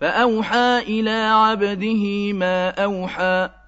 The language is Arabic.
فَأَوْحَىٰ إِلَىٰ عَبْدِهِ مَا أَوْحَىٰ